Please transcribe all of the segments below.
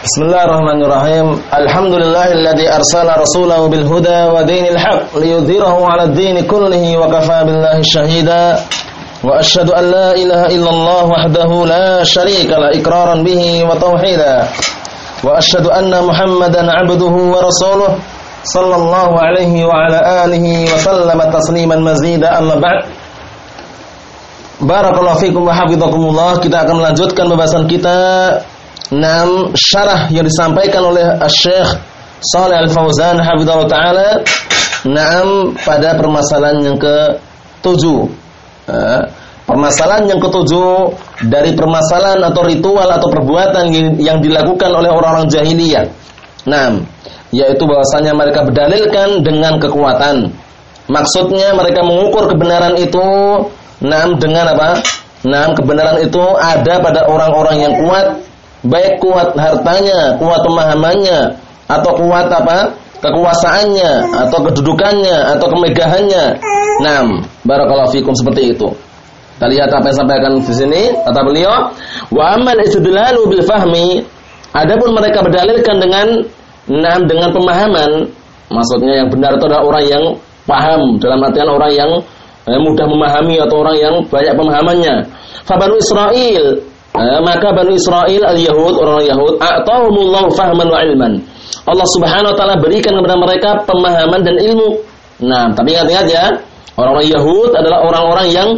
Bismillahirrahmanirrahim. Alhamdulillahilladzi arsala rasulahu bil huda wa dinil haq liyudhhirahu 'ala ad-din kullihi wa kafa billahi shahida. Wa asyhadu an la ilaha illallah wahdahu la syarika la iqraran bihi wa tauhida. Wa asyhadu anna Muhammadan 'abduhu wa rasuluhu sallallahu alaihi wa ala alihi wa sallama tasliman mazida amma ba'd. Barakallahu fikum wa hafizakumullah. Kita akan melanjutkan pembahasan kita Nam syarah yang disampaikan oleh Syekh Saleh Al-Fauzan hafizallahu taala Naam pada permasalahan yang ke-7. Eh, permasalahan yang ketujuh dari permasalahan atau ritual atau perbuatan yang dilakukan oleh orang-orang jahiliyah. Naam, yaitu bahwasanya mereka berdalilkan dengan kekuatan. Maksudnya mereka mengukur kebenaran itu naam dengan apa? Naam kebenaran itu ada pada orang-orang yang kuat baik kuat hartanya, kuat pemahamannya, atau kuat apa? kekuasaannya, atau kedudukannya, atau kemegahannya. Nam, barakallahu fikum seperti itu. Kita lihat apa yang sampaikan di sini, kata beliau, wa amal istidlalu bil fahmi, adapun mereka berdalilkan dengan nam dengan pemahaman, maksudnya yang benar itu adalah orang yang paham, dalam artian orang yang eh, mudah memahami atau orang yang banyak pemahamannya. Fabanu Israel Eh, maka Bani Israel al-Yahud orang Yahud a'tahumullahu fahman wa ilman. Allah Subhanahu wa taala berikan kepada mereka pemahaman dan ilmu. Nah, tapi ingat-ingat ya, orang-orang Yahud adalah orang-orang yang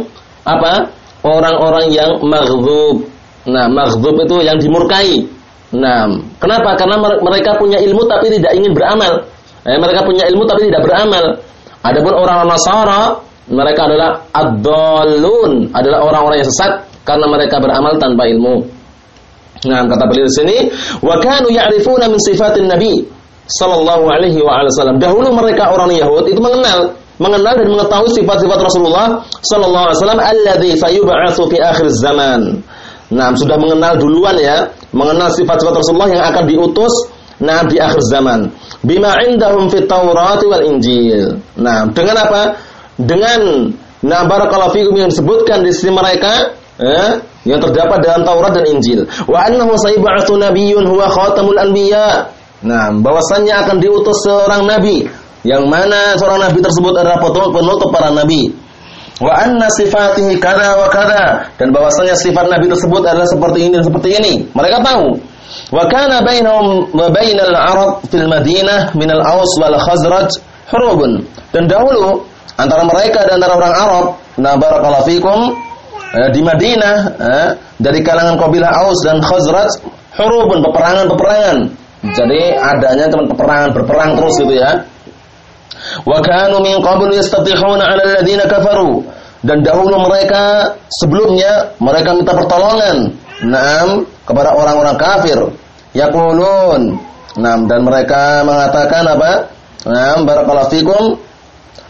apa? Orang-orang yang maghdub. Nah, maghdub itu yang dimurkai. Nah, kenapa? Karena mereka punya ilmu tapi tidak ingin beramal. Eh, mereka punya ilmu tapi tidak beramal. Adapun orang Nasara, mereka adalah ad-dallun, adalah orang-orang yang sesat karena mereka beramal tanpa ilmu. Nah, kata beliau sini, wa kanu ya'rifuna min sifatin nabi sallallahu alaihi wa sallam. Dahulu mereka orang Yahud itu mengenal mengenal dan mengetahui sifat-sifat Rasulullah sallallahu alaihi wasallam alladzi sayub'atsu fi akhir zaman. Nah, sudah mengenal duluan ya, mengenal sifat-sifat Rasulullah yang akan diutus nah di akhir zaman. Bima indahum fit Taurat wal Injil. Nah, dengan apa? Dengan nah barakallahu fikum yang disebutkan di sisi mereka eh, yang terdapat dalam Taurat dan Injil. Wa annahu sayyib'atsu nabiyyun huwa khatamul anbiya. Nah, bahwasannya akan diutus seorang nabi yang mana seorang nabi tersebut adalah penutup para nabi. Wa anna sifatihi kada wa kada dan bahwasanya sifat nabi tersebut adalah seperti ini dan seperti ini. Mereka tahu. Wa kana bainahum wa bainal Arab fil Madinah min al-Aus wal Khazraj hurubun. Dan dahulu antara mereka dan antara orang Arab, nah barakallahu fikum, eh, di Madinah eh, dari kalangan kabilah Aus dan Khazraj hurubun peperangan-peperangan. Jadi adanya teman peperangan berperang terus gitu ya. Wa kanu min qabl yastatihuna 'ala alladziina kafaru. Dan dahulu mereka sebelumnya mereka minta pertolongan Naam kepada orang-orang kafir. Yaqulun Naam dan mereka mengatakan apa? Naam barakallahu fikum.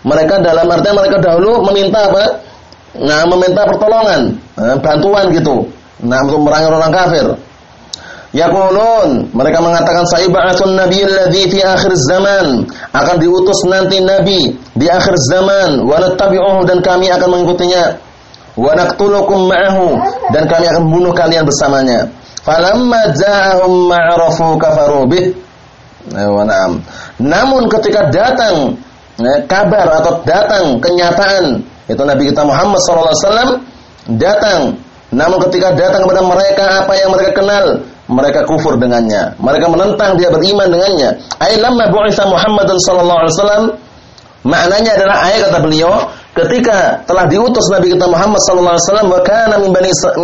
Mereka dalam artian mereka dahulu meminta apa? Nah meminta pertolongan, nah, bantuan gitu. Nah, untuk merangi orang kafir. Yaqulun, mereka mengatakan sayyib'atun nabiyul ladzi fi akhir zaman, akan diutus nanti nabi di akhir zaman, wa nattabi'uhu dan kami akan mengikutinya. Wa naqtulukum ma'ahu dan kami akan membunuh kalian bersamanya. Falamma ja'ahum ma'rafu kafaru bih. Nah, Namun ketika datang eh, kabar atau datang kenyataan itu Nabi kita Muhammad SAW datang. Namun ketika datang kepada mereka apa yang mereka kenal, mereka kufur dengannya. Mereka menentang dia beriman dengannya. Ayat lama bu'itha Muhammad sallallahu maknanya adalah ayat kata beliau ketika telah diutus Nabi kita Muhammad sallallahu alaihi wasallam wa kana min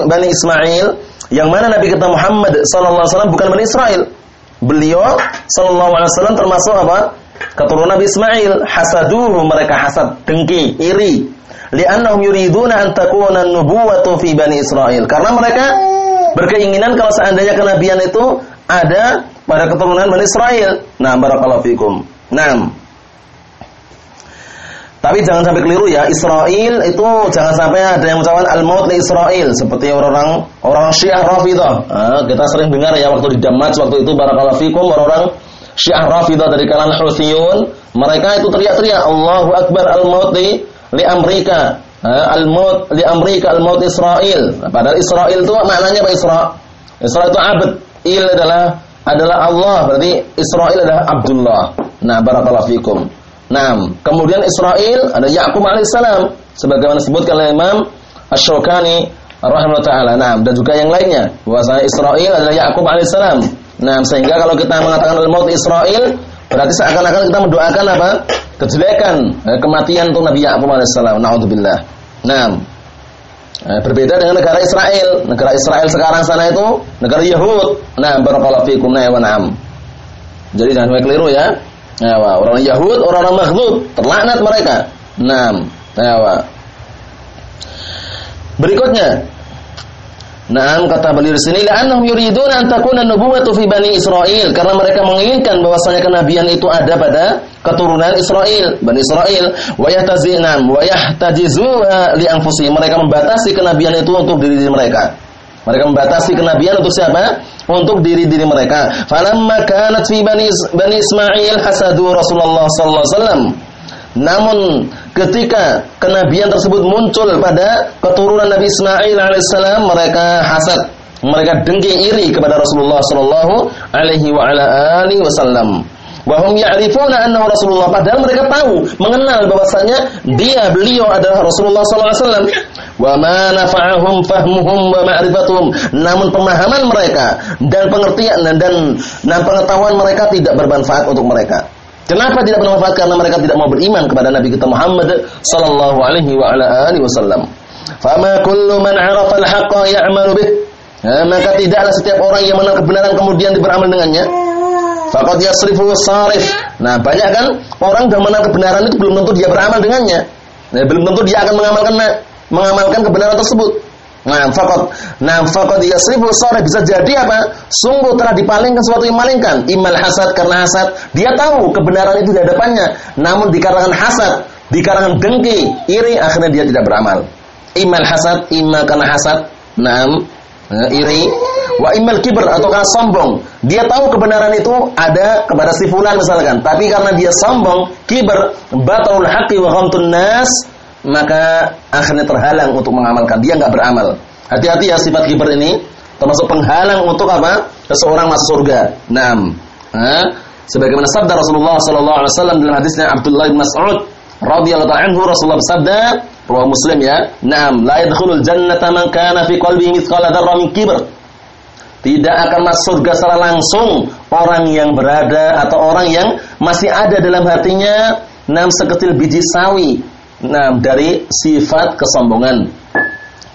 bani, Ismail yang mana Nabi kita Muhammad wasallam bukan Bani Israel. Beliau wasallam termasuk apa? Keturunan Nabi Ismail. Hasaduhu mereka hasad, dengki, iri li'annahum yuriduna an takuna nubuwatu fi Bani Israel. Karena mereka berkeinginan kalau seandainya kenabian itu ada pada keturunan Bani Israel. Nah, barakallahu fikum. Nah, tapi jangan sampai keliru ya, Israel itu jangan sampai ada yang mengucapkan al-maut li Israel seperti orang-orang orang Syiah Rafidah. Nah, kita sering dengar ya waktu di Damas waktu itu barakallahu fikum orang-orang Syiah Rafidah dari kalangan Houthiyun, mereka itu teriak-teriak Allahu Akbar al-maut li li Amerika al-maut li Amerika al-maut Israel. Padahal Israel itu maknanya apa Isra? Isra itu abad. Il adalah adalah Allah, berarti Israel adalah Abdullah. Nah, barakallahu fikum. Nah, kemudian Israel ada Yakub alaihissalam sebagaimana disebutkan oleh Imam Asy-Syaukani rahimahullah taala. Nah, dan juga yang lainnya bahwasanya Israel adalah Yakub alaihissalam. Nah, sehingga kalau kita mengatakan al-maut Israel berarti seakan-akan kita mendoakan apa? kejelekan, eh, kematian untuk Nabi Yakub alaihissalam. Nauzubillah. Nah, berbeda dengan negara Israel. Negara Israel sekarang sana itu negara Yahud. Nah, barakallahu fikum wa. Jadi jangan sampai keliru ya. Nah, orang Yahud, orang-orang makhluk, terlaknat mereka. Nah, nah, Berikutnya, Nah, kata beliau di sini, "La'annahum yuriduna an takuna nubuwwatu fi Bani Israel." Karena mereka menginginkan bahwasanya kenabian itu ada pada keturunan Israel, Bani Israel, wa yahtazinam wa yahtajizu li anfusihim. Mereka membatasi kenabian itu untuk diri, diri mereka. Mereka membatasi kenabian untuk siapa? Untuk diri-diri mereka. Falamma kanat fi Bani Bani Ismail hasadu Rasulullah sallallahu alaihi wasallam. Namun ketika kenabian tersebut muncul pada keturunan Nabi Ismail alaihissalam, mereka hasad, mereka dengki iri kepada Rasulullah sallallahu alaihi wa ala alihi wasallam. Wahum ya'rifuna annahu Rasulullah padahal mereka tahu, mengenal bahwasanya dia beliau adalah Rasulullah sallallahu alaihi wasallam. Wa ma nafa'ahum fahmuhum wa ma'rifatuhum. Namun pemahaman mereka dan pengertian dan dan pengetahuan mereka tidak bermanfaat untuk mereka. Kenapa tidak bermanfaat? Karena mereka tidak mau beriman kepada Nabi kita Muhammad sallallahu alaihi wasallam. Fama kullu man 'arafa al-haqqa ya'malu bih. Ya, maka tidaklah setiap orang yang mengenal kebenaran kemudian beramal dengannya. Faqad yasrifu sarif. Nah, banyak kan orang yang mengenal kebenaran itu belum tentu dia beramal dengannya. Nah, belum tentu dia akan mengamalkan mengamalkan kebenaran tersebut. Nah, fakot, nah fakot yasrifu sore bisa jadi apa? Sungguh telah dipalingkan sesuatu yang malingkan. Imal hasad karena hasad, dia tahu kebenaran itu di hadapannya, namun dikarenakan hasad, dikarenakan dengki, iri, akhirnya dia tidak beramal. Imal hasad, imal karena hasad, nam, iri, wa imal kiber atau karena sombong. Dia tahu kebenaran itu ada kepada si fulan misalkan, tapi karena dia sombong, kiber, batul haqqi wa ghamtun nas, maka akhirnya terhalang untuk mengamalkan. Dia nggak beramal. Hati-hati ya sifat kiber ini termasuk penghalang untuk apa? Seseorang masuk surga. Naam. Ha? Sebagaimana sabda Rasulullah sallallahu alaihi wasallam dalam hadisnya Abdullah bin Mas'ud radhiyallahu anhu Rasulullah bersabda, riwayat Muslim ya, "Naam, la yadkhulul jannata man kana fi qalbihi mithqala dzarratin min kibr." Tidak akan masuk surga secara langsung orang yang berada atau orang yang masih ada dalam hatinya enam sekecil biji sawi Nah, dari sifat kesombongan.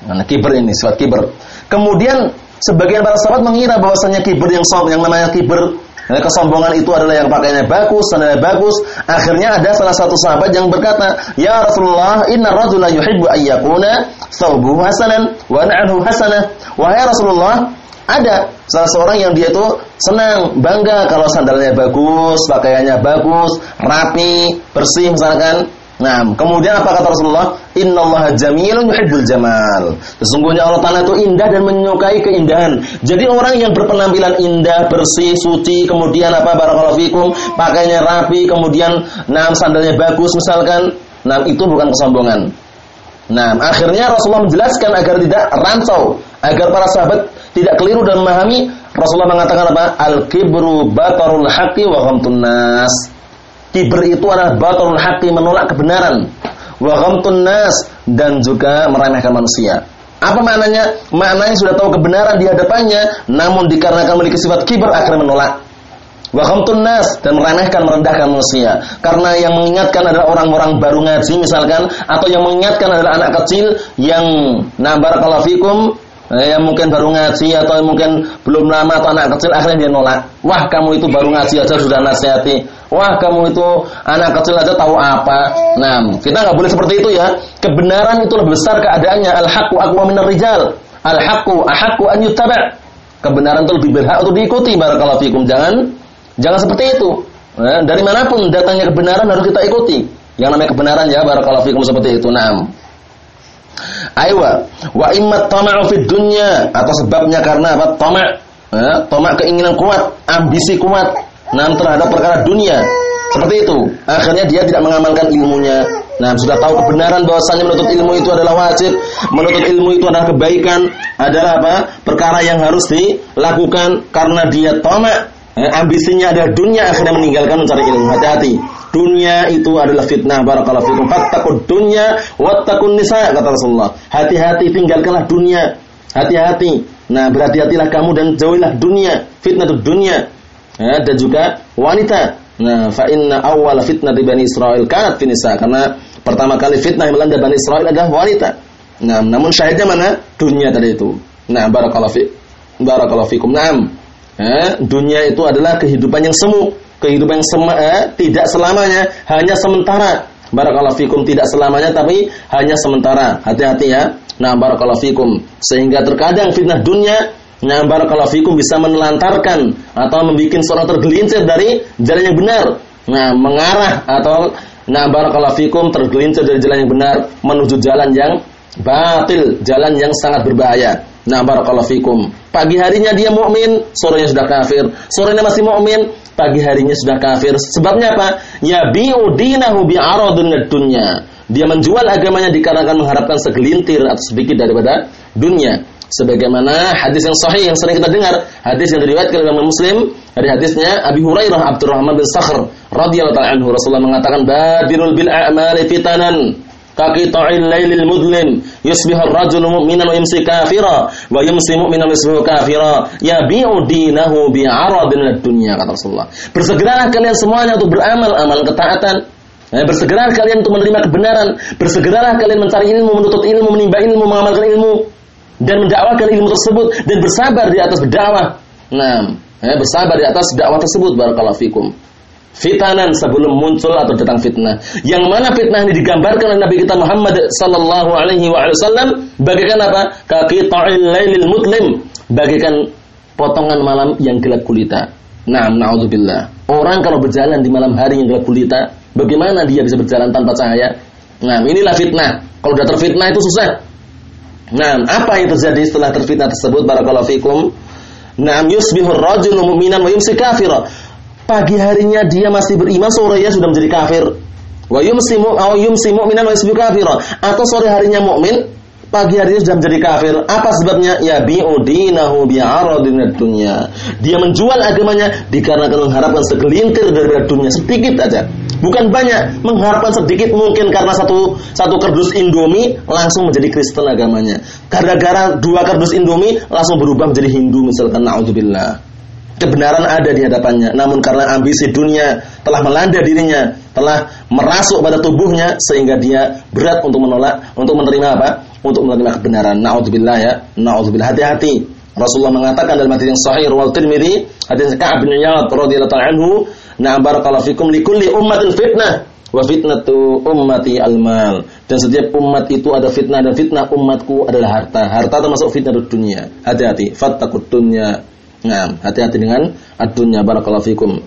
Nah, kiber ini sifat kiber. Kemudian sebagian para sahabat mengira bahwasanya kiber yang som yang namanya kiber Nah, kesombongan itu adalah yang pakainya bagus, sandalnya bagus. Akhirnya ada salah satu sahabat yang berkata, "Ya Rasulullah, inna rajula yuhibbu ayyakuna thawbuhu hasanan wa na'luhu hasanah." Wahai Rasulullah, ada salah seorang yang dia itu senang, bangga kalau sandalnya bagus, pakaiannya bagus, rapi, bersih misalkan. Nah, kemudian apa kata Rasulullah? Innallaha jamilun yuhibbul jamal. Sesungguhnya Allah Taala itu indah dan menyukai keindahan. Jadi orang yang berpenampilan indah, bersih, suci, kemudian apa barakallahu fikum, pakainya rapi, kemudian nah sandalnya bagus misalkan, nah itu bukan kesombongan. Nah, akhirnya Rasulullah menjelaskan agar tidak rancau, agar para sahabat tidak keliru dan memahami. Rasulullah mengatakan apa? Al-kibru batarul haqqi wa ghamtun nas. Kibir itu adalah batalul hati menolak kebenaran. Wa ghamtun nas dan juga meremehkan manusia. Apa maknanya? Maknanya sudah tahu kebenaran di hadapannya, namun dikarenakan memiliki sifat kibir akhirnya menolak. Wa ghamtun nas dan meremehkan merendahkan manusia. Karena yang mengingatkan adalah orang-orang baru ngaji misalkan atau yang mengingatkan adalah anak kecil yang nah barakallahu fikum Eh, yang mungkin baru ngaji atau mungkin belum lama atau anak kecil akhirnya dia nolak. Wah kamu itu baru ngaji aja sudah nasihati. Wah kamu itu anak kecil aja tahu apa. Nah kita nggak boleh seperti itu ya. Kebenaran itu lebih besar keadaannya. Al haqqu aqwa minar rijal. Al haqqu ahaqqu an yuttaba'. Kebenaran itu lebih berhak untuk diikuti. Barakallahu fikum. Jangan jangan seperti itu. Nah, dari mana pun datangnya kebenaran harus kita ikuti. Yang namanya kebenaran ya barakallahu fikum seperti itu. Nah. Aywa, wa imma tama'u fid dunya atau sebabnya karena apa? Tama'. Ya, tama' keinginan kuat, ambisi kuat nah terhadap perkara dunia. Seperti itu. Akhirnya dia tidak mengamalkan ilmunya. Nah, sudah tahu kebenaran bahwasanya menuntut ilmu itu adalah wajib, menuntut ilmu itu adalah kebaikan, adalah apa? Perkara yang harus dilakukan karena dia tamak Eh, ambisinya ada dunia akhirnya meninggalkan mencari ilmu. Hati-hati. Dunia itu adalah fitnah. Barakallahu fikum. Fattaqud dunya wattaqun nisa kata Rasulullah. Hati-hati tinggalkanlah dunia. Hati-hati. Nah, berhati-hatilah kamu dan jauhilah dunia. Fitnah itu dunia. Ya, dan juga wanita. Nah, fa inna awwal fitnah di Bani Israel kanat finisa karena pertama kali fitnah yang melanda Bani Israel adalah wanita. Nah, namun syahidnya mana? Dunia tadi itu. Nah, barakallahu fi barakallahu fikum. Naam. Eh, dunia itu adalah kehidupan yang semu, kehidupan sema, eh, tidak selamanya, hanya sementara. Barakallahu fikum tidak selamanya tapi hanya sementara. Hati-hati ya. Nah, barakallahu fikum. Sehingga terkadang fitnah dunia Nah, barakallahu fikum bisa menelantarkan atau membuat seorang tergelincir dari jalan yang benar. Nah, mengarah atau nah barakallahu fikum tergelincir dari jalan yang benar menuju jalan yang batil, jalan yang sangat berbahaya. Nah, barakallahu fikum. Pagi harinya dia mukmin, sorenya sudah kafir. Sorenya masih mukmin, pagi harinya sudah kafir. Sebabnya apa? Ya bi'u dinahu bi'aradun dunya. Dia menjual agamanya dikarenakan mengharapkan segelintir atau sedikit daripada dunia. Sebagaimana hadis yang sahih yang sering kita dengar, hadis yang diriwayatkan oleh Muslim dari hadisnya Abi Hurairah Abdurrahman bin Sakhr radhiyallahu anhu Rasulullah mengatakan badirul bil a'mali fitanan kaqita'il lailil mudlim. Yusbihu ar-rajulu mu'minan wa yumsi kafira. Wa yumsi mu'minan yusbihu kafira. Yabi'u dinahu bi'aradin ad-dunya kata Rasulullah. Bersegeralah kalian semuanya untuk beramal amal ketaatan. Eh, bersegeralah kalian untuk menerima kebenaran. Bersegeralah kalian mencari ilmu menuntut ilmu menimba ilmu mengamalkan ilmu. Dan mendakwakan ilmu tersebut dan bersabar di atas berdakwah nah eh, bersabar di atas dakwah tersebut barakallahu fikum fitanan sebelum muncul atau datang fitnah. Yang mana fitnah ini digambarkan oleh Nabi kita Muhammad sallallahu alaihi wasallam bagaikan apa? Kaki ta'il lailil mutlim, bagaikan potongan malam yang gelap gulita. Naam, naudzubillah. Orang kalau berjalan di malam hari yang gelap gulita, bagaimana dia bisa berjalan tanpa cahaya? Nah, inilah fitnah. Kalau sudah terfitnah itu susah. Nah, apa yang terjadi setelah terfitnah tersebut? Barakallahu fikum. Naam yusbihur rajulu mu'minan wa yumsi kafira pagi harinya dia masih beriman, sorenya sudah menjadi kafir. Wa yumsi aw yumsi mu'minan wa yusbihu kafira. Atau sore harinya mukmin, pagi harinya sudah menjadi kafir. Apa sebabnya? Ya bi'udinahu bi'aradin dunya. Dia menjual agamanya dikarenakan mengharapkan segelintir dari dunia sedikit aja. Bukan banyak, mengharapkan sedikit mungkin karena satu satu kardus Indomie langsung menjadi Kristen agamanya. Gara-gara dua kardus Indomie langsung berubah menjadi Hindu misalkan naudzubillah kebenaran ada di hadapannya. Namun karena ambisi dunia telah melanda dirinya, telah merasuk pada tubuhnya sehingga dia berat untuk menolak, untuk menerima apa? Untuk menerima kebenaran. Nauzubillah ya. Nauzubillah hati-hati. Rasulullah mengatakan dalam hadis yang sahih riwayat Tirmizi, hadis Ka'ab bin Iyad radhiyallahu anhu, "Na'am barakallahu fikum likulli ummatin fitnah wa fitnatu ummati al-mal." Dan setiap umat itu ada fitnah dan fitnah umatku adalah harta. Harta termasuk fitnah dunia. Hati-hati. Fattaqud dunya Nah, hati-hati dengan ad-dunya barakallahu fikum.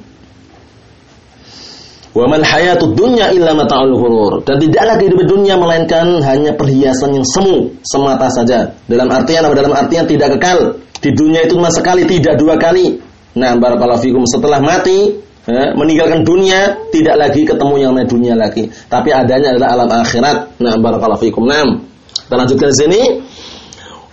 Wa mal hayatud dunya illa mata'ul ghurur. Dan tidaklah kehidupan dunia melainkan hanya perhiasan yang semu semata saja. Dalam artian apa? Dalam artian tidak kekal. Di dunia itu cuma sekali, tidak dua kali. Nah, barakallahu fikum setelah mati, ya, meninggalkan dunia, tidak lagi ketemu yang namanya dunia lagi. Tapi adanya adalah alam akhirat. Nah, barakallahu fikum. Nah, kita lanjutkan di sini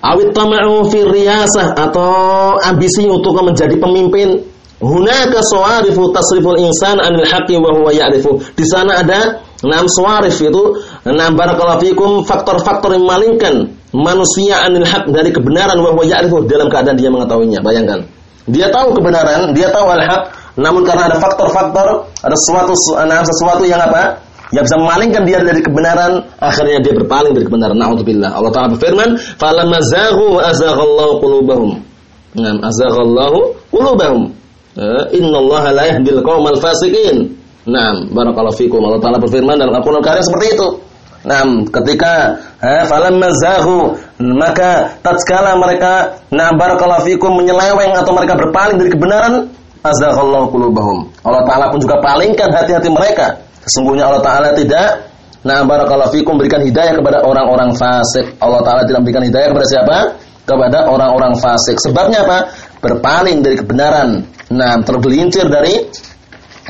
awit tama'u fi riyasah atau ambisi untuk menjadi pemimpin. Hunaka sawarifu tasriful insan anil haqqi wa huwa ya'rifu. Di sana ada enam sawarif itu. Enam barakallahu fikum faktor-faktor yang malingkan manusia anil haq dari kebenaran wa huwa ya'rifu dalam keadaan dia mengetahuinya. Bayangkan. Dia tahu kebenaran dia tahu al-haq namun karena ada faktor-faktor ada sesuatu sesuatu yang apa yang bisa memalingkan dia dari kebenaran, akhirnya dia berpaling dari kebenaran. Nauzubillah. Allah Taala berfirman, "Falamma zaghu azaghallahu qulubahum." Ngam azaghallahu qulubahum. Eh, innallaha la yahdil qaumal fasikin. Naam, barakallahu fikum. Allah Taala berfirman dalam Al-Qur'an Karim seperti itu. Naam, ketika eh, falamma zaghu maka tatkala mereka na barakallahu fikum menyeleweng atau mereka berpaling dari kebenaran, azaghallahu qulubahum. Allah Taala pun juga palingkan hati-hati mereka Sesungguhnya Allah Ta'ala tidak Nah barakallahu fikum berikan hidayah kepada orang-orang fasik. Allah Ta'ala tidak berikan hidayah kepada siapa? Kepada orang-orang fasik. Sebabnya apa? Berpaling dari kebenaran. Nah tergelincir dari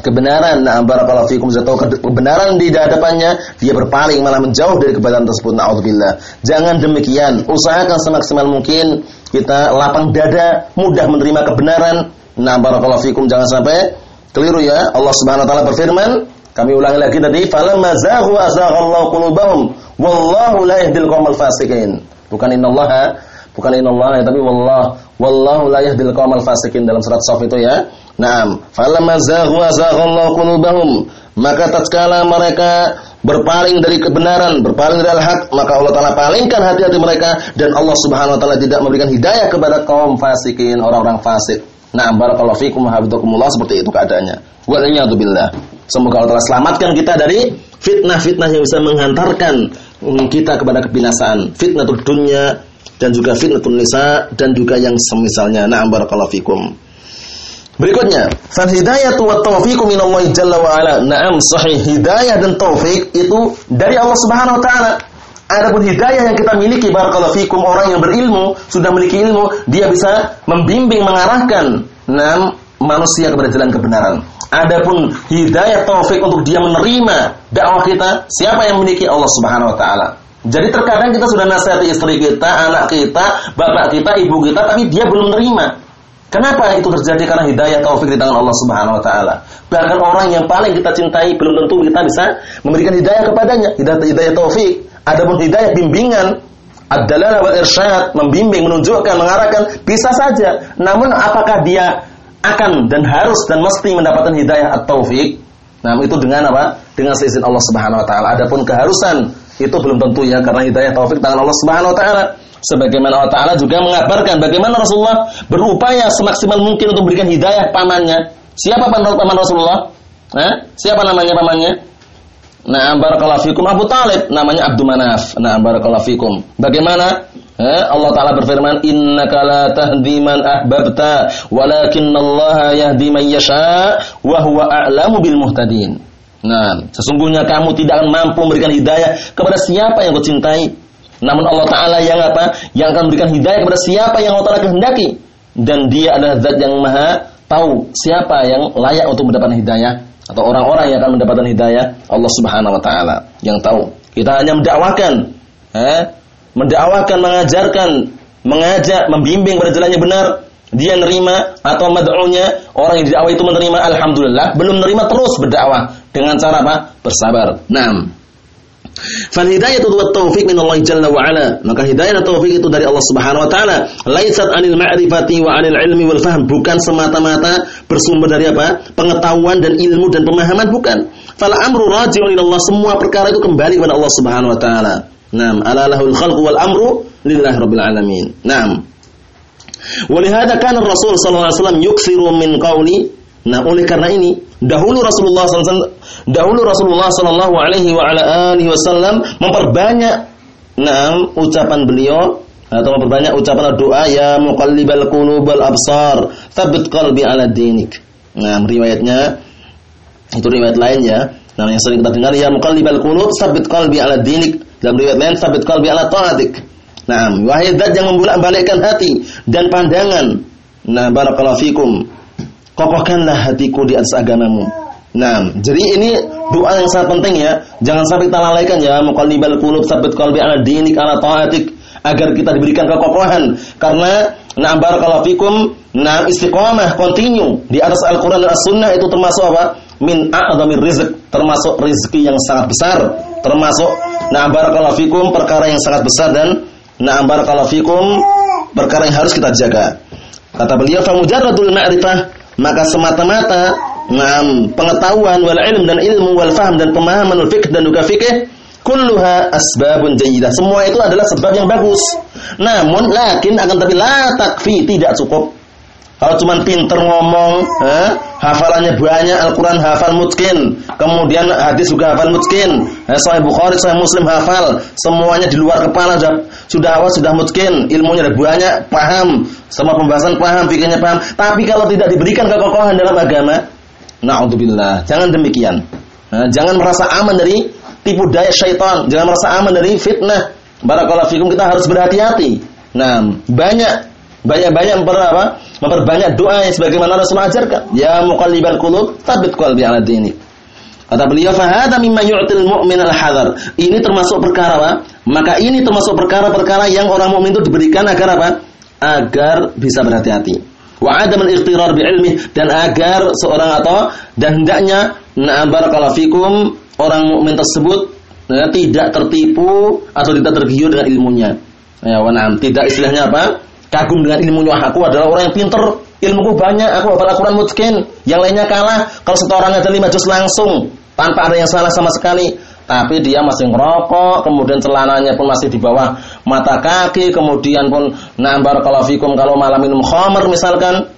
kebenaran. Nah barakallahu fikum tahu kebenaran di hadapannya. Dia berpaling malah menjauh dari kebenaran tersebut. Na'udzubillah. Jangan demikian. Usahakan semaksimal mungkin kita lapang dada, mudah menerima kebenaran Nah, barakallahu fikum jangan sampai keliru ya. Allah Subhanahu wa taala berfirman, kami ulangi lagi tadi, falamma zaghu azaghallahu qulubahum wallahu la yahdil qaumal fasikin. Bukan innallaha, bukan innallaha ya, tapi wallah wallahu la yahdil qaumal fasikin dalam surat Shaf itu ya. Naam, falamma zaghu azaghallahu qulubahum. Maka tatkala mereka berpaling dari kebenaran, berpaling dari al-haq, maka Allah Taala palingkan hati-hati mereka dan Allah Subhanahu wa taala tidak memberikan hidayah kepada kaum fasikin, orang-orang fasik. Nah, barakallahu fikum hafizakumullah seperti itu keadaannya. Wa billah. Semoga Allah selamatkan kita dari fitnah-fitnah yang bisa menghantarkan kita kepada kebinasaan. Fitnah dunia dan juga fitnah nisa dan juga yang semisalnya. Nah, barakallahu fikum. Berikutnya, fal hidayatu wa taufiqu Allah jalla wa ala. Naam, sahih hidayah dan taufik itu dari Allah Subhanahu wa taala. Adapun hidayah yang kita miliki barakallahu fikum orang yang berilmu, sudah memiliki ilmu, dia bisa membimbing mengarahkan enam manusia kepada jalan kebenaran. Adapun hidayah taufik untuk dia menerima dakwah kita, siapa yang memiliki Allah Subhanahu wa taala. Jadi terkadang kita sudah nasihati istri kita, anak kita, bapak kita, ibu kita, tapi dia belum menerima. Kenapa itu terjadi? Karena hidayah taufik di tangan Allah Subhanahu wa taala. Bahkan orang yang paling kita cintai belum tentu kita bisa memberikan hidayah kepadanya. Hidayah hidayah taufik. Adapun hidayah bimbingan adalah wal membimbing, menunjukkan, mengarahkan bisa saja. Namun apakah dia akan dan harus dan mesti mendapatkan hidayah atau taufik? Nah, itu dengan apa? Dengan seizin Allah Subhanahu wa taala. Adapun keharusan itu belum tentu ya karena hidayah taufik tangan Allah Subhanahu wa taala. Sebagaimana Allah Ta'ala juga mengabarkan bagaimana Rasulullah berupaya semaksimal mungkin untuk memberikan hidayah pamannya. Siapa paman Rasulullah? Siapa namanya pamannya? Nah, barakallahu fikum Abu Talib, namanya Abdul Manaf. Nah, barakallahu fikum. Bagaimana? Eh? Allah Ta'ala berfirman, Innaka la tahdi man ahbabta, walakin Allah yahdi man yasha, wa huwa a'lamu bil muhtadin. Nah, sesungguhnya kamu tidak akan mampu memberikan hidayah kepada siapa yang kau cintai, namun Allah Ta'ala yang apa? Yang akan memberikan hidayah kepada siapa yang Allah Ta'ala kehendaki. Dan dia adalah zat yang maha tahu siapa yang layak untuk mendapatkan hidayah. Atau orang-orang yang akan mendapatkan hidayah. Allah Subhanahu Wa Ta'ala yang tahu. Kita hanya mendakwakan. Eh? Mendakwakan, mengajarkan, mengajak, membimbing pada jalan yang benar. Dia nerima atau mad'unya orang yang didakwah itu menerima alhamdulillah belum menerima terus berdakwah dengan cara apa? bersabar. Nah, Fal hidayatu wa taufik min Allah jalla wa ala. Maka hidayah dan taufik itu dari Allah Subhanahu wa taala. Laisat anil ma'rifati wa anil ilmi wal fahm, bukan semata-mata bersumber dari apa? pengetahuan dan ilmu dan pemahaman bukan. Fal amru raji'un ila Allah, semua perkara itu kembali kepada Allah Subhanahu wa taala. Naam, ala lahul khalqu wal amru lillahi rabbil alamin. Naam. Walihada kana Rasul sallallahu alaihi wasallam yuksiru min qawli Nah, oleh karena ini, dahulu Rasulullah SAW, dahulu Rasulullah Sallallahu Alaihi Wasallam memperbanyak enam ucapan beliau atau memperbanyak ucapan doa ya muqallibal qulubal absar, tsabbit qalbi ala dinik. Nah, riwayatnya itu riwayat lain ya. Nah, yang sering kita dengar ya muqallibal qulub, tsabbit qalbi ala dinik. Dalam riwayat lain tsabbit qalbi ala taatik. Nah, wahai zat yang membolak-balikkan hati dan pandangan. Nah, barakallahu fikum kokohkanlah hatiku di atas agamamu. Nah, jadi ini doa yang sangat penting ya. Jangan sampai kita lalaikan ya. Muqallibal qulub tsabbit qalbi ala dinik ala taatik agar kita diberikan kekokohan karena nah barakallahu fikum nah istiqamah continue di atas Al-Qur'an dan As-Sunnah itu termasuk apa? Min a'zamir rizq, termasuk rezeki yang sangat besar, termasuk nah barakallahu fikum perkara yang sangat besar dan nah barakallahu fikum perkara yang harus kita jaga. Kata beliau, "Fa mujarradul ma'rifah maka semata-mata ngam pengetahuan wal ilm dan ilmu wal faham dan pemahaman wal fikih dan juga fikih kulluha asbabun jayyidah. Semua itu adalah sebab yang bagus. Namun lakin akan tapi la takfi tidak cukup. Kalau cuma pinter ngomong, eh, hafalannya banyak, Al-Quran hafal mutkin, kemudian hadis juga hafal mutkin, eh, Sahih Bukhari, Sahih Muslim hafal, semuanya di luar kepala sudah sudah awal sudah mutkin, ilmunya ada banyak, paham, sama pembahasan paham, pikirnya paham. Tapi kalau tidak diberikan kekokohan dalam agama, naudzubillah, jangan demikian. Eh, jangan merasa aman dari tipu daya syaitan, jangan merasa aman dari fitnah. Barakallahu fikum kita harus berhati-hati. Nah, banyak banyak-banyak memper apa? Memperbanyak doa yang sebagaimana Rasul ajarkan. Ya muqallibal qulub, tsabbit qalbi ala dinik. Kata beliau, "Fahada mimma yu'til mu'min al-hadar." Ini termasuk perkara apa? Maka ini termasuk perkara-perkara yang orang mukmin itu diberikan agar apa? Agar bisa berhati-hati. wa adam al-iqtirar bi ilmi dan agar seorang atau dan hendaknya na'am barakallahu fikum orang mukmin tersebut ya, tidak tertipu atau tidak tergiur dengan ilmunya. Ya, wa tidak istilahnya apa? Kagum dengan ilmunya. Aku adalah orang yang pinter, ilmuku banyak, aku hafal Al-Qur'an mungkin. Yang lainnya kalah. Kalau satu orang aja lima juz langsung tanpa ada yang salah sama sekali tapi dia masih ngerokok, kemudian celananya pun masih di bawah mata kaki, kemudian pun nambar kalau fikum kalau malam minum khamr misalkan,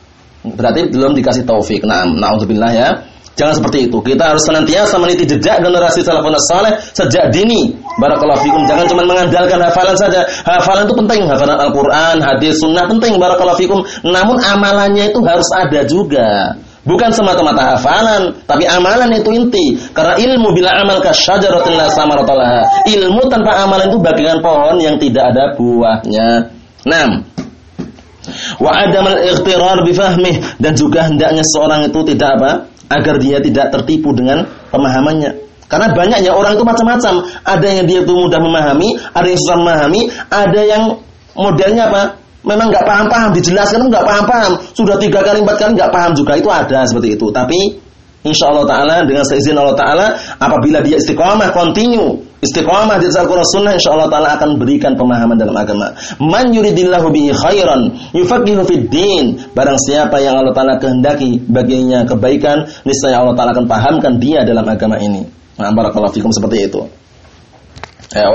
berarti belum dikasih taufik. Nah, naudzubillah ya. Jangan seperti itu. Kita harus senantiasa meniti jejak generasi salafun saleh sejak dini. Barakallahu fikum. Jangan cuma mengandalkan hafalan saja. Hafalan itu penting, hafalan Al-Qur'an, hadis, sunnah penting barakallahu fikum. Namun amalannya itu harus ada juga. Bukan semata-mata hafalan, tapi amalan itu inti. Karena ilmu bila amal kasyajaratin la samaratalaha. Ilmu tanpa amalan itu bagian pohon yang tidak ada buahnya. 6. Wa adamal ikhtirar bifahmih dan juga hendaknya seorang itu tidak apa? Agar dia tidak tertipu dengan pemahamannya. Karena banyaknya orang itu macam-macam. Ada yang dia itu mudah memahami, ada yang susah memahami, ada yang modelnya apa? memang nggak paham-paham dijelaskan nggak paham-paham sudah tiga kali empat kali nggak paham juga itu ada seperti itu tapi insya Allah Taala dengan seizin Allah Taala apabila dia istiqomah continue istiqomah di Al-Quran Sunnah insya Allah Taala akan berikan pemahaman dalam agama man yuridillahu bihi khairan yufaqihu fid din barang siapa yang Allah Taala kehendaki baginya kebaikan niscaya Allah Taala akan pahamkan dia dalam agama ini nah barakallahu fikum seperti itu ya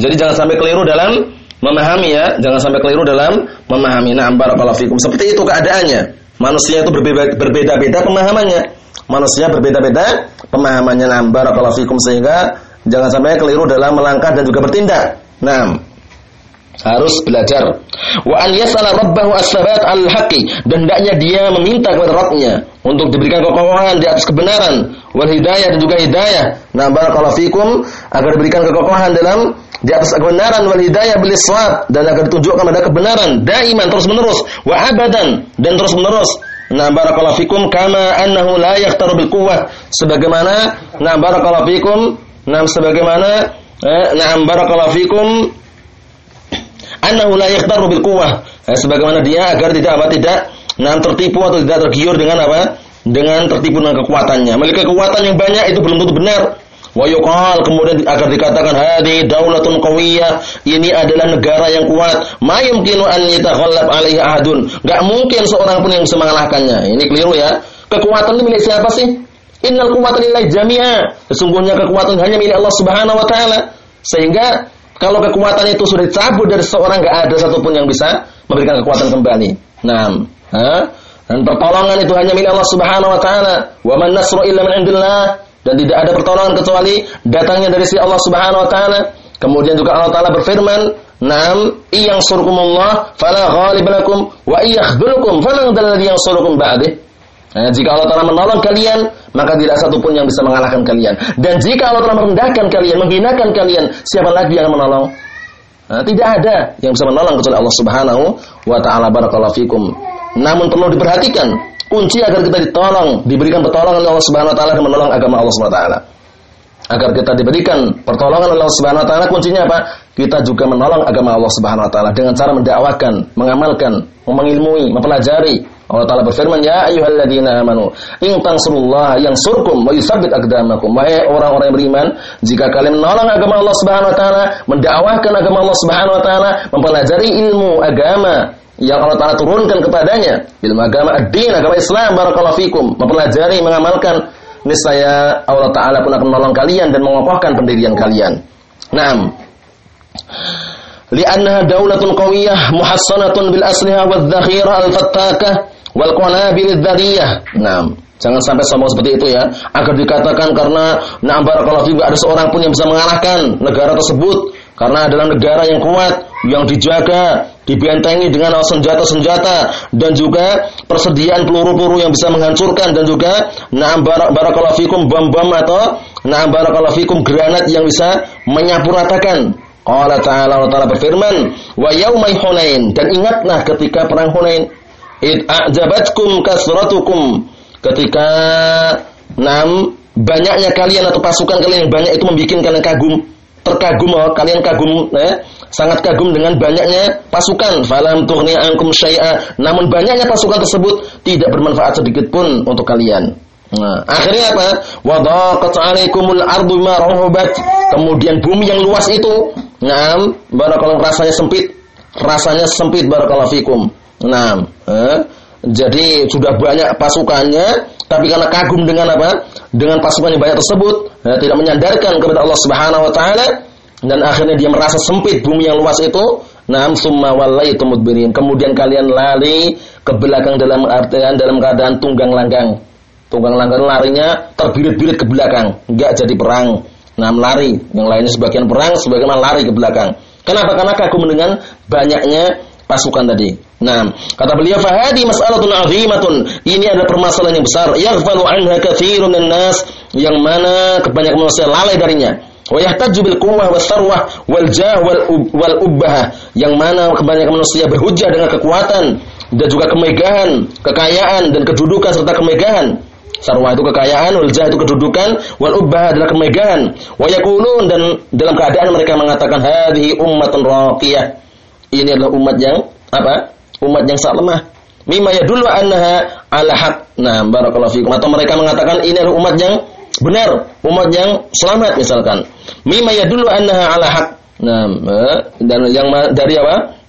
jadi jangan sampai keliru dalam memahami ya, jangan sampai keliru dalam memahami. Nah, barakallahu fikum. Seperti itu keadaannya. Manusia itu berbeda-beda pemahamannya. Manusia berbeda-beda pemahamannya. Nah, barakallahu fikum sehingga jangan sampai keliru dalam melangkah dan juga bertindak. Nah, harus belajar. Wa an yas'ala rabbahu as-sabat al-haqqi dan hendaknya dia meminta kepada Rabbnya untuk diberikan kekokohan di atas kebenaran wal hidayah dan juga hidayah. Nah, barakallahu fikum agar diberikan kekokohan dalam di atas kebenaran wal hidayah bil dan akan ditunjukkan pada kebenaran daiman terus menerus wa abadan dan terus menerus Nah barakallahu fikum kama annahu la yaqtaru bil quwwah. Sebagaimana nah barakallahu fikum nah sebagaimana eh, nah barakallahu fikum annahu la yaqtaru bil quwwah. Eh, sebagaimana dia agar tidak apa tidak nah tertipu atau tidak tergiur dengan apa? Dengan tertipu dengan kekuatannya. Memiliki kekuatan yang banyak itu belum tentu benar Wa yuqal kemudian agar dikatakan hadi daulatun qawiyah, ini adalah negara yang kuat. Ma yumkinu an yataghallab alaihi ahadun. Enggak mungkin seorang pun yang bisa mengalahkannya. Ini keliru ya. Kekuatan itu milik siapa sih? Innal quwwata lillahi jami'a. Sesungguhnya kekuatan hanya milik Allah Subhanahu wa taala. Sehingga kalau kekuatan itu sudah dicabut dari seorang enggak ada satupun yang bisa memberikan kekuatan kembali. Nah, ha? dan pertolongan itu hanya milik Allah Subhanahu wa taala. Wa man nasru illa min indillah dan tidak ada pertolongan kecuali datangnya dari si Allah Subhanahu wa taala. Kemudian juga Allah taala berfirman, "Nam iyang surkumullah fala ghalib lakum wa iyakhbulukum faman dzalladzi yansurukum ba'dih." Nah, jika Allah Ta'ala menolong kalian, maka tidak satu pun yang bisa mengalahkan kalian. Dan jika Allah Ta'ala merendahkan kalian, menghinakan kalian, siapa lagi yang menolong? Nah, tidak ada yang bisa menolong kecuali Allah Subhanahu wa taala barakallahu fikum. Namun perlu diperhatikan, kunci agar kita ditolong, diberikan pertolongan oleh Allah Subhanahu wa taala dan menolong agama Allah Subhanahu wa taala. Agar kita diberikan pertolongan oleh Allah Subhanahu wa taala kuncinya apa? Kita juga menolong agama Allah Subhanahu wa taala dengan cara mendakwakan, mengamalkan, mengilmui, mempelajari. Allah taala berfirman, "Ya ayyuhalladzina amanu, in tansurullaha yansurkum wa yutsabbit aqdamakum." Wahai orang-orang yang beriman, jika kalian menolong agama Allah Subhanahu wa taala, mendakwahkan agama Allah Subhanahu wa taala, mempelajari ilmu agama, yang Allah Ta'ala turunkan kepadanya. Ilmu agama ad-din, agama Islam barakallahu fikum. Mempelajari, mengamalkan. Niscaya Allah Ta'ala pun akan menolong kalian dan mengokohkan pendirian kalian. Naam. Li'annaha daulatun qawiyah muhassanatun bil asliha wal dhakhira al-fattakah wal qanabil dzariyah Naam. Jangan sampai sombong seperti itu ya. Agar dikatakan karena na'am barakallahu ada seorang pun yang bisa mengalahkan negara tersebut karena adalah negara yang kuat, yang dijaga, dibentengi dengan senjata-senjata dan juga persediaan peluru-peluru yang bisa menghancurkan dan juga na'am barakallahu fikum bom-bom atau na'am barakallahu fikum granat yang bisa menyapu ratakan. Allah Ta'ala Allah Ta'ala berfirman, "Wa yaumai Hunain" dan ingatlah ketika perang Hunain, "Id a'jabatkum kasratukum" ketika enam banyaknya kalian atau pasukan kalian yang banyak itu membuat kalian kagum terkagum oh, kalian kagum eh, sangat kagum dengan banyaknya pasukan. Falam tughni ankum syai'a. Namun banyaknya pasukan tersebut tidak bermanfaat sedikit pun untuk kalian. Nah, akhirnya apa? Wadaqat 'alaikumul ardu ma rahabat. Kemudian bumi yang luas itu, ngam, barakallahu rasanya sempit. Rasanya sempit barakallahu fikum. Nah, eh, jadi sudah banyak pasukannya, tapi karena kagum dengan apa? Dengan pasukan yang banyak tersebut, eh, tidak menyandarkan kepada Allah Subhanahu wa taala dan akhirnya dia merasa sempit bumi yang luas itu. Naam summa wallaitu mudbirin. Kemudian kalian lari ke belakang dalam artian dalam keadaan tunggang langgang Tunggang langgang larinya terbirit-birit ke belakang, enggak jadi perang. Nah, lari. Yang lainnya sebagian perang, sebagian lari ke belakang. Kenapa? Karena kagum dengan banyaknya pasukan tadi. Nah, kata beliau fahadi mas'alatun 'azimatun. Ini adalah permasalahan yang besar. Yaghfalu 'anha katsirun nas yang mana kebanyakan manusia lalai darinya. Wa yahtaju bil quwwah was sarwah wal jah wal wal ubbah yang mana kebanyakan manusia berhujah dengan kekuatan dan juga kemegahan, kekayaan dan kedudukan serta kemegahan. Sarwa itu kekayaan, uljah itu kedudukan, wal ubbah adalah kemegahan. Wa yaqulun dan dalam keadaan mereka mengatakan hadhihi ummatun raqiyah. Ini adalah umat yang apa? Umat yang sangat lemah. Mimma yadullu annaha ala haq. Nah, barakallahu fikum. Atau mereka mengatakan ini adalah umat yang benar, umat yang selamat misalkan. Mimma yadullu annaha ala haq. Nah, eh, dan yang dari apa?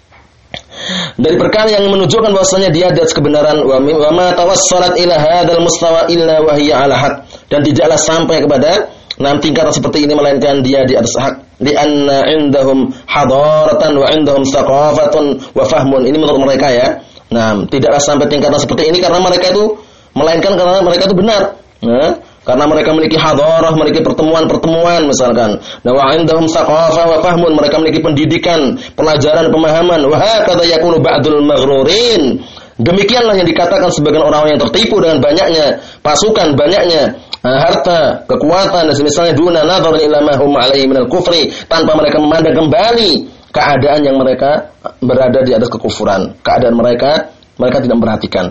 dari perkara yang menunjukkan bahwasanya dia di atas kebenaran wa ma tawassalat ila hadzal mustawa illa wa hiya ala haq dan tidaklah sampai kepada enam tingkatan seperti ini melainkan dia di atas hak di anna indahum hadaratan wa indahum thaqafatun wa fahmun ini menurut mereka ya nah tidaklah sampai tingkatan seperti ini karena mereka itu melainkan karena mereka itu benar nah, karena mereka memiliki hadarah, memiliki pertemuan-pertemuan misalkan. Nah, wa indahum saqafah wa fahmun, mereka memiliki pendidikan, pelajaran, pemahaman. Wa hakadha yakunu ba'dul maghrurin. Demikianlah yang dikatakan sebagian orang yang tertipu dengan banyaknya pasukan, banyaknya harta, kekuatan dan semisalnya duna nadhar ila ma hum alaihi minal kufri tanpa mereka memandang kembali keadaan yang mereka berada di atas kekufuran. Keadaan mereka mereka tidak memperhatikan.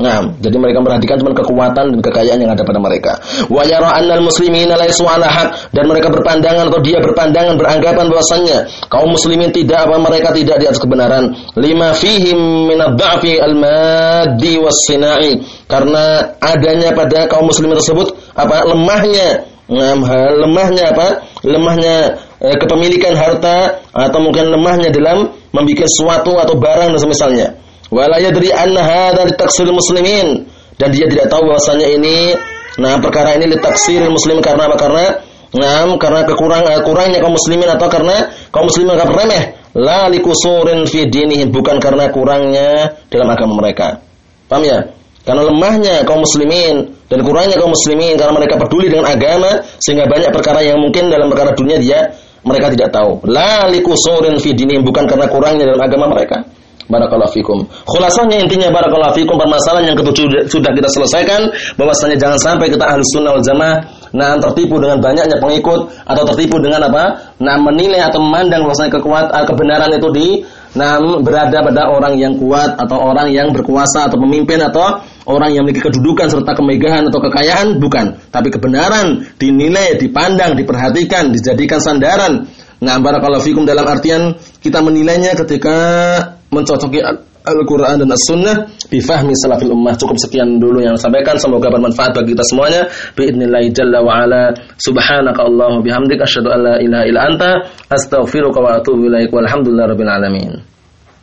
Nah, jadi mereka memperhatikan cuma kekuatan dan kekayaan yang ada pada mereka. Wa yara annal muslimina ala dan mereka berpandangan atau dia berpandangan beranggapan bahwasanya kaum muslimin tidak apa mereka tidak di atas kebenaran. Lima fihim min ad-dha'fi al-maddi was-sina'i karena adanya pada kaum muslimin tersebut apa lemahnya lemahnya apa? Lemahnya eh, kepemilikan harta atau mungkin lemahnya dalam membuat sesuatu atau barang dan semisalnya wala yadri anna hadha muslimin. Dan dia tidak tahu bahwasanya ini nah perkara ini litaksir muslim karena apa? Karena nah karena kekurangan kurangnya kaum muslimin atau karena kaum muslimin agak remeh. La likusurin fi dinihim. Bukan karena kurangnya dalam agama mereka. Paham ya? Karena lemahnya kaum muslimin dan kurangnya kaum muslimin karena mereka peduli dengan agama sehingga banyak perkara yang mungkin dalam perkara dunia dia mereka tidak tahu. La likusurin fi bukan karena kurangnya dalam agama mereka Barakallahu fikum. Khulasanya intinya barakallahu fikum permasalahan yang ketujuh sudah kita selesaikan bahwasanya jangan sampai kita ahli sunnah wal jamaah nah tertipu dengan banyaknya pengikut atau tertipu dengan apa? Nah menilai atau memandang bahwasanya kekuatan eh, kebenaran itu di nah berada pada orang yang kuat atau orang yang berkuasa atau pemimpin atau orang yang memiliki kedudukan serta kemegahan atau kekayaan bukan, tapi kebenaran dinilai, dipandang, diperhatikan, dijadikan sandaran. Nah, barakallahu fikum dalam artian kita menilainya ketika mencocoki Al-Quran dan As-Sunnah bifahmi salafil ummah. Cukup sekian dulu yang sampaikan. Semoga bermanfaat bagi kita semuanya. Biidnillahi jalla wa ala. Subhanaka Allahumma bihamdik. Asyadu an la ilaha illa anta. Astaghfiruka wa atubu ilaik. Walhamdulillah rabbil alamin.